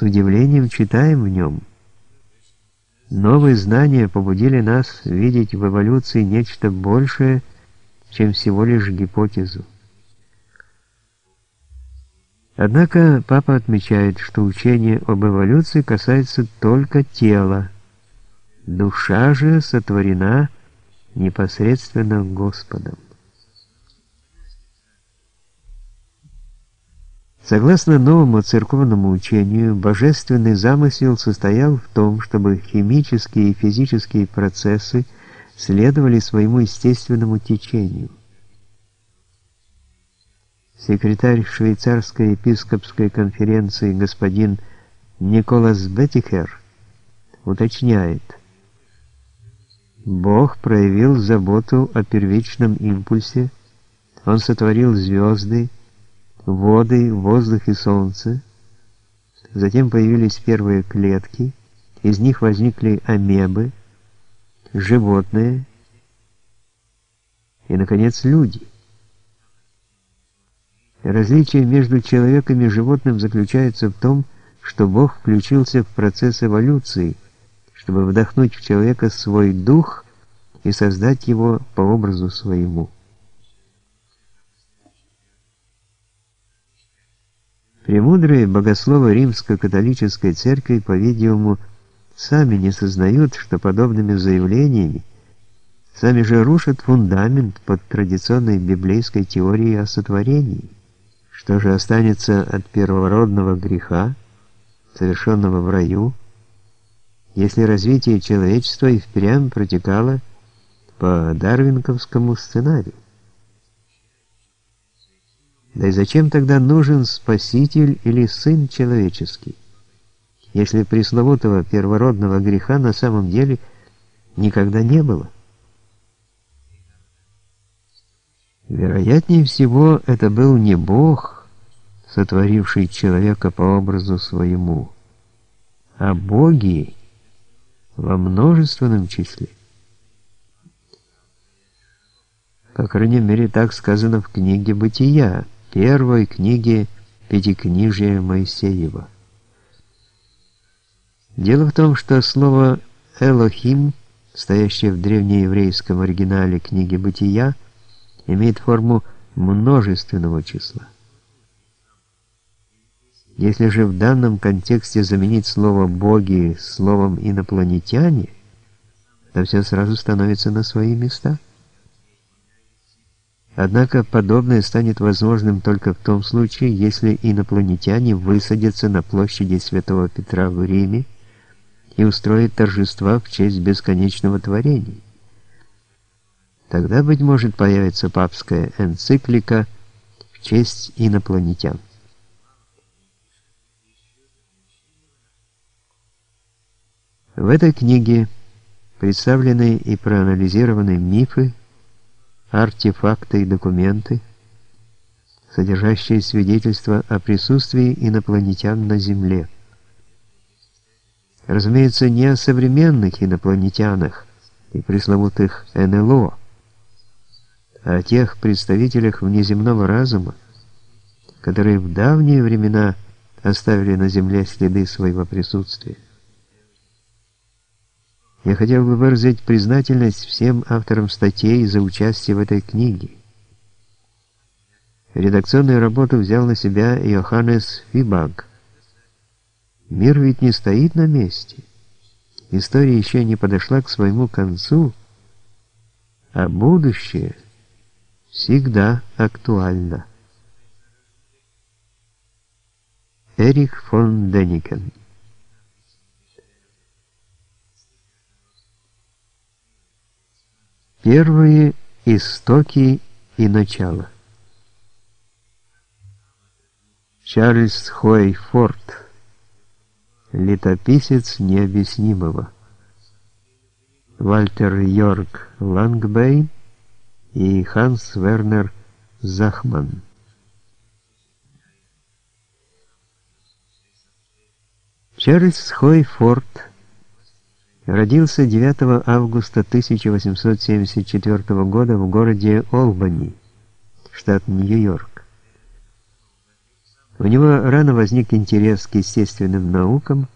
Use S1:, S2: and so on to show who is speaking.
S1: с удивлением читаем в нем. Новые знания побудили нас видеть в эволюции нечто большее, чем всего лишь гипотезу. Однако папа отмечает, что учение об эволюции касается только тела. Душа же сотворена непосредственно Господом. Согласно новому церковному учению, божественный замысел состоял в том, чтобы химические и физические процессы следовали своему естественному течению. Секретарь швейцарской епископской конференции господин Николас Беттихер уточняет, Бог проявил заботу о первичном импульсе, Он сотворил звезды, воды, воздух и солнце. Затем появились первые клетки, из них возникли амебы, животные и, наконец, люди. Различие между человеком и животным заключается в том, что Бог включился в процесс эволюции, чтобы вдохнуть в человека свой дух и создать его по образу своему. Премудрые богословы римско-католической церкви, по-видимому, сами не сознают, что подобными заявлениями сами же рушат фундамент под традиционной библейской теорией о сотворении. Что же останется от первородного греха, совершенного в раю, если развитие человечества и впрямь протекало по дарвинковскому сценарию? Да и зачем тогда нужен Спаситель или Сын человеческий, если пресловутого первородного греха на самом деле никогда не было? Вероятнее всего, это был не Бог, сотворивший человека по образу своему, а боги во множественном числе. По крайней мере, так сказано в книге «Бытия», первой книги Пятикнижия Моисеева. Дело в том, что слово «элохим», стоящее в древнееврейском оригинале книги «Бытия», имеет форму множественного числа. Если же в данном контексте заменить слово «боги» словом «инопланетяне», то все сразу становится на свои места – Однако подобное станет возможным только в том случае, если инопланетяне высадятся на площади Святого Петра в Риме и устроят торжества в честь бесконечного творения. Тогда, быть может, появится папская энциклика в честь инопланетян. В этой книге представлены и проанализированы мифы, артефакты и документы, содержащие свидетельства о присутствии инопланетян на Земле. Разумеется, не о современных инопланетянах и пресловутых НЛО, а о тех представителях внеземного разума, которые в давние времена оставили на Земле следы своего присутствия. Я хотел бы выразить признательность всем авторам статей за участие в этой книге. Редакционную работу взял на себя Йоханнес Фибаг. Мир ведь не стоит на месте. История еще не подошла к своему концу, а будущее всегда актуально. Эрих фон Деникен Первые истоки и начало. Чарльз Хойфорд, летописец необъяснимого. Вальтер Йорк Лангбейн и Ханс Вернер Захман. Чарльз Хойфорд родился 9 августа 1874 года в городе Олбани, штат Нью-Йорк. У него рано возник интерес к естественным наукам,